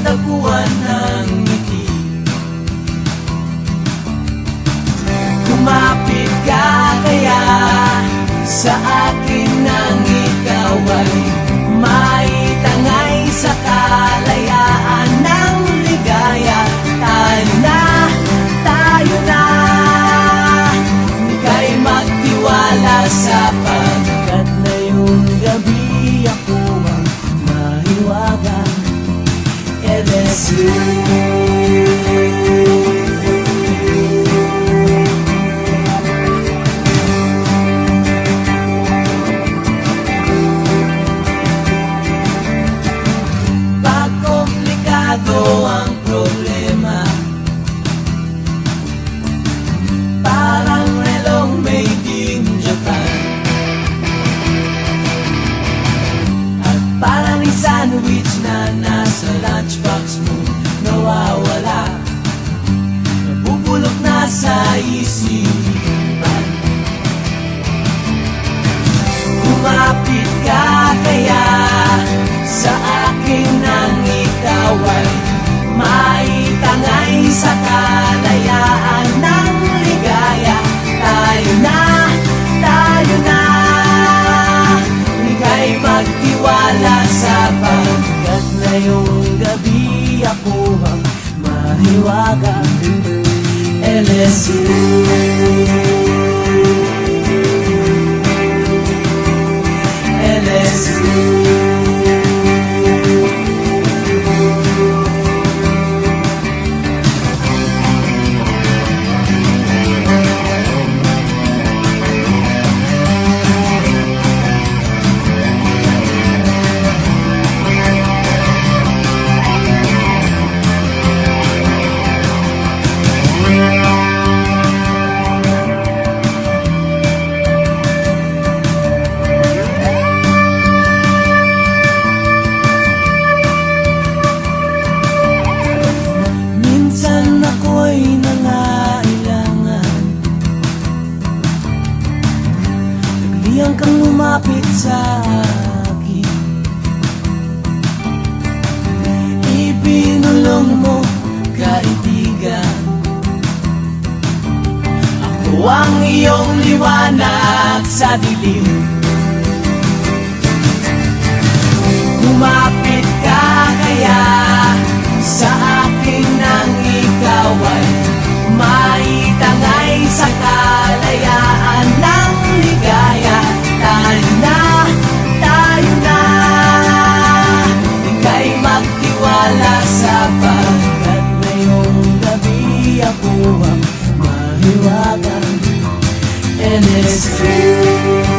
natagpuan ng ngiti. Kumapit ka kaya sa akin sa lunchbox mo. Nawawala. Nabubulok na sa isipan. Kumapit ka kaya lo haga, Él lumapit sa akin. Ipinulong mo, kaibigan. Ako ang iyong liwanag sa dilim. It's free.